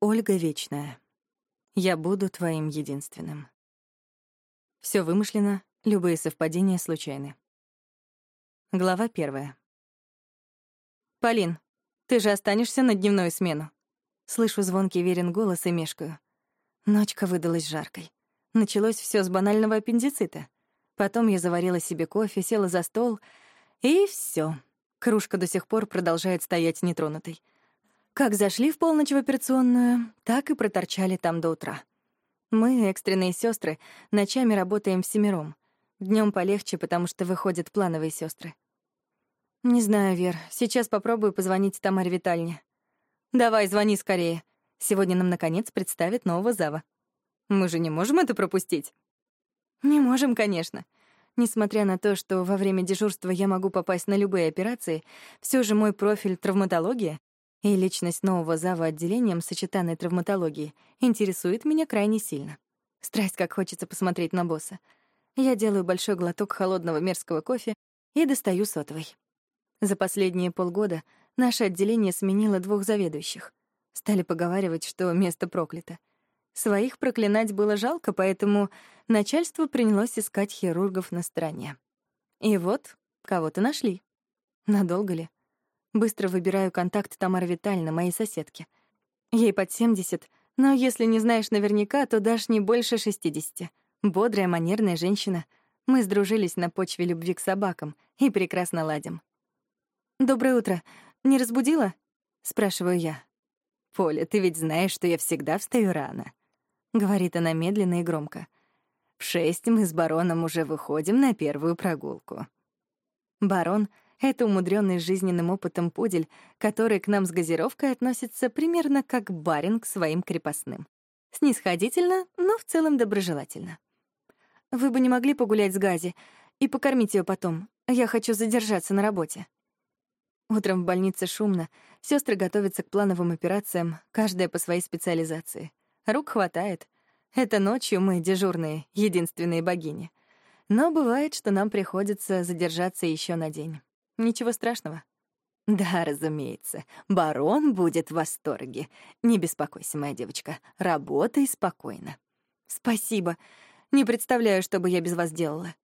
Ольга Вечная. Я буду твоим единственным. Все вымышлено, любые совпадения случайны. Глава первая. «Полин, ты же останешься на дневную смену?» Слышу звонкий верен голос и мешкаю. Ночка выдалась жаркой. Началось все с банального аппендицита. Потом я заварила себе кофе, села за стол, и все. Кружка до сих пор продолжает стоять нетронутой. Как зашли в полночь в операционную, так и проторчали там до утра. Мы, экстренные сестры, ночами работаем всемиром. Днем полегче, потому что выходят плановые сестры. Не знаю, Вер, сейчас попробую позвонить Тамаре Витальне. Давай, звони скорее. Сегодня нам, наконец, представят нового зава. Мы же не можем это пропустить. Не можем, конечно. Несмотря на то, что во время дежурства я могу попасть на любые операции, все же мой профиль — травматология, и личность нового зава отделением сочетанной травматологии интересует меня крайне сильно. Страсть, как хочется посмотреть на босса. Я делаю большой глоток холодного мерзкого кофе и достаю сотовый. За последние полгода наше отделение сменило двух заведующих. Стали поговаривать, что место проклято. Своих проклинать было жалко, поэтому начальство принялось искать хирургов на стороне. И вот кого-то нашли. Надолго ли? Быстро выбираю контакт Тамары Витальевны, моей соседки. Ей под 70, но если не знаешь наверняка, то дашь не больше 60. Бодрая, манерная женщина. Мы сдружились на почве любви к собакам и прекрасно ладим. «Доброе утро. Не разбудила?» — спрашиваю я. «Поля, ты ведь знаешь, что я всегда встаю рано», — говорит она медленно и громко. «В шесть мы с бароном уже выходим на первую прогулку». Барон — это умудренный жизненным опытом пудель, который к нам с газировкой относится примерно как барин к своим крепостным. Снисходительно, но в целом доброжелательно. Вы бы не могли погулять с Гази и покормить ее потом. Я хочу задержаться на работе. Утром в больнице шумно, сестры готовятся к плановым операциям, каждая по своей специализации. Рук хватает. Это ночью мы дежурные, единственные богини. Но бывает, что нам приходится задержаться еще на день. Ничего страшного. Да, разумеется. Барон будет в восторге. Не беспокойся, моя девочка. Работай спокойно. Спасибо. Не представляю, что бы я без вас делала.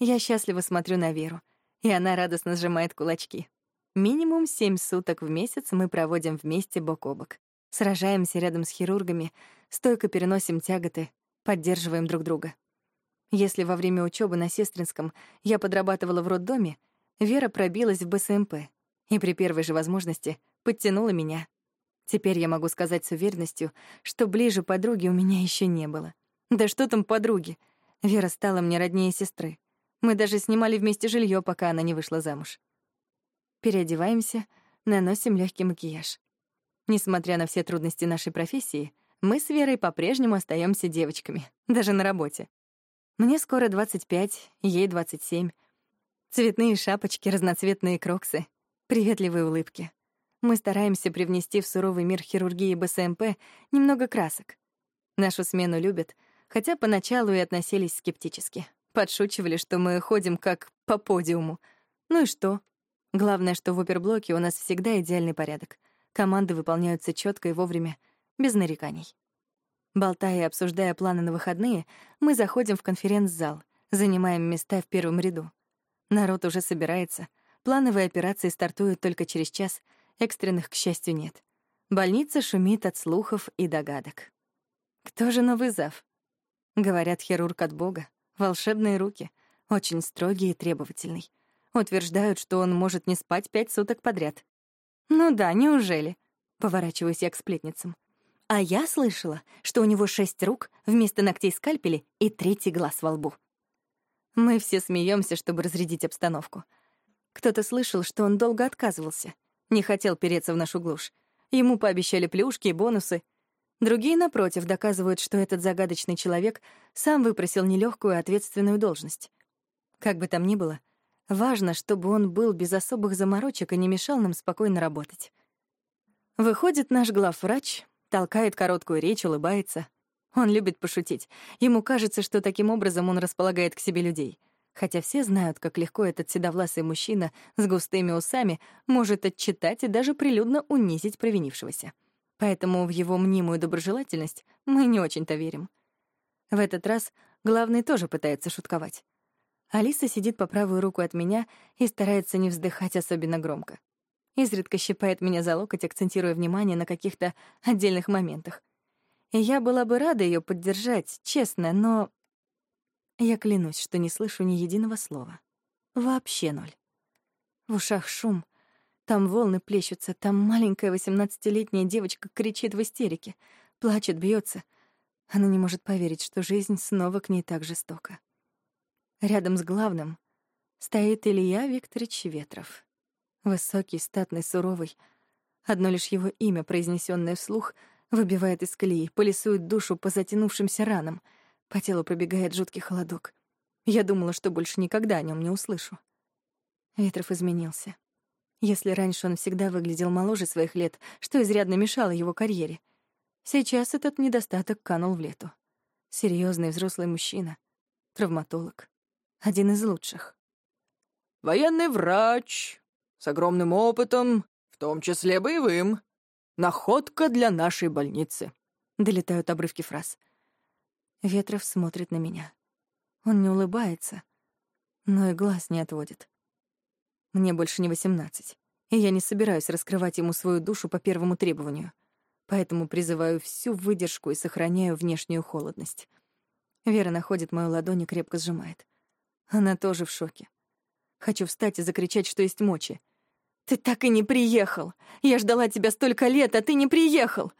Я счастливо смотрю на Веру, и она радостно сжимает кулачки. Минимум семь суток в месяц мы проводим вместе бок о бок. Сражаемся рядом с хирургами, стойко переносим тяготы, поддерживаем друг друга. Если во время учебы на Сестринском я подрабатывала в роддоме, Вера пробилась в БСМП и при первой же возможности подтянула меня. Теперь я могу сказать с уверенностью, что ближе подруги у меня еще не было. Да что там подруги? Вера стала мне роднее сестры. Мы даже снимали вместе жилье, пока она не вышла замуж. Переодеваемся, наносим легкий макияж. Несмотря на все трудности нашей профессии, мы с Верой по-прежнему остаемся девочками, даже на работе. Мне скоро 25, ей 27. Цветные шапочки, разноцветные кроксы, приветливые улыбки. Мы стараемся привнести в суровый мир хирургии БСМП немного красок. Нашу смену любят, хотя поначалу и относились скептически. Подшучивали, что мы ходим как по подиуму. Ну и что? Главное, что в оперблоке у нас всегда идеальный порядок. Команды выполняются четко и вовремя, без нареканий. Болтая и обсуждая планы на выходные, мы заходим в конференц-зал, занимаем места в первом ряду. Народ уже собирается. Плановые операции стартуют только через час, экстренных, к счастью, нет. Больница шумит от слухов и догадок. Кто же новый зав? Говорят, хирург от Бога. Волшебные руки. Очень строгий и требовательный. Утверждают, что он может не спать пять суток подряд. Ну да, неужели? Поворачиваюсь я к сплетницам. А я слышала, что у него шесть рук вместо ногтей скальпели и третий глаз во лбу. Мы все смеемся, чтобы разрядить обстановку. Кто-то слышал, что он долго отказывался, не хотел переться в нашу глушь. Ему пообещали плюшки и бонусы. Другие, напротив, доказывают, что этот загадочный человек сам выпросил нелегкую ответственную должность. Как бы там ни было, важно, чтобы он был без особых заморочек и не мешал нам спокойно работать. Выходит наш главврач, толкает короткую речь, улыбается. Он любит пошутить. Ему кажется, что таким образом он располагает к себе людей. Хотя все знают, как легко этот седовласый мужчина с густыми усами может отчитать и даже прилюдно унизить провинившегося. Поэтому в его мнимую доброжелательность мы не очень-то верим. В этот раз главный тоже пытается шутковать. Алиса сидит по правую руку от меня и старается не вздыхать особенно громко. Изредка щипает меня за локоть, акцентируя внимание на каких-то отдельных моментах. Я была бы рада ее поддержать, честно, но... Я клянусь, что не слышу ни единого слова. Вообще ноль. В ушах шум, там волны плещутся, там маленькая восемнадцатилетняя девочка кричит в истерике, плачет, бьется. Она не может поверить, что жизнь снова к ней так жестока. Рядом с главным стоит Илья Викторович Ветров. Высокий, статный, суровый. Одно лишь его имя, произнесенное вслух, выбивает из колеи, полисует душу по затянувшимся ранам. По телу пробегает жуткий холодок. Я думала, что больше никогда о нем не услышу. Ветров изменился. Если раньше он всегда выглядел моложе своих лет, что изрядно мешало его карьере, сейчас этот недостаток канул в лету. Серьезный взрослый мужчина, травматолог, один из лучших. «Военный врач, с огромным опытом, в том числе боевым. Находка для нашей больницы». Долетают обрывки фраз. Ветров смотрит на меня. Он не улыбается, но и глаз не отводит. Мне больше не восемнадцать, и я не собираюсь раскрывать ему свою душу по первому требованию, поэтому призываю всю выдержку и сохраняю внешнюю холодность. Вера находит мою ладонь и крепко сжимает. Она тоже в шоке. Хочу встать и закричать, что есть мочи — «Ты так и не приехал! Я ждала тебя столько лет, а ты не приехал!»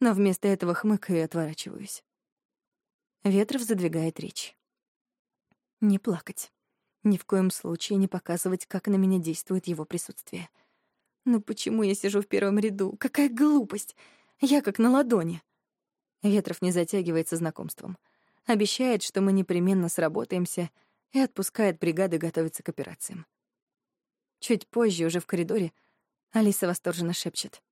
Но вместо этого хмыкаю и отворачиваюсь. Ветров задвигает речь. Не плакать. Ни в коем случае не показывать, как на меня действует его присутствие. Ну почему я сижу в первом ряду? Какая глупость! Я как на ладони. Ветров не затягивается знакомством. Обещает, что мы непременно сработаемся, и отпускает бригады готовиться к операциям. Чуть позже, уже в коридоре, Алиса восторженно шепчет.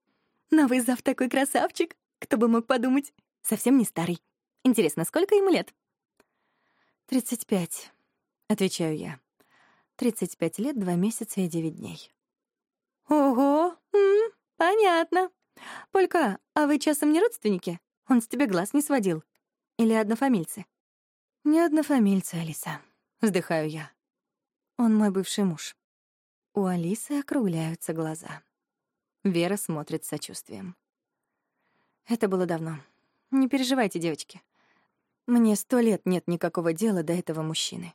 «Новый зав такой красавчик! Кто бы мог подумать? Совсем не старый. Интересно, сколько ему лет?» «Тридцать пять», — отвечаю я. «Тридцать пять лет, два месяца и девять дней». «Ого! М -м, понятно. Полька, а вы часом не родственники? Он с тебя глаз не сводил. Или однофамильцы?» «Не однофамильцы, Алиса», — вздыхаю я. «Он мой бывший муж». У Алисы округляются глаза. Вера смотрит с сочувствием. Это было давно. Не переживайте, девочки. Мне сто лет нет никакого дела до этого мужчины.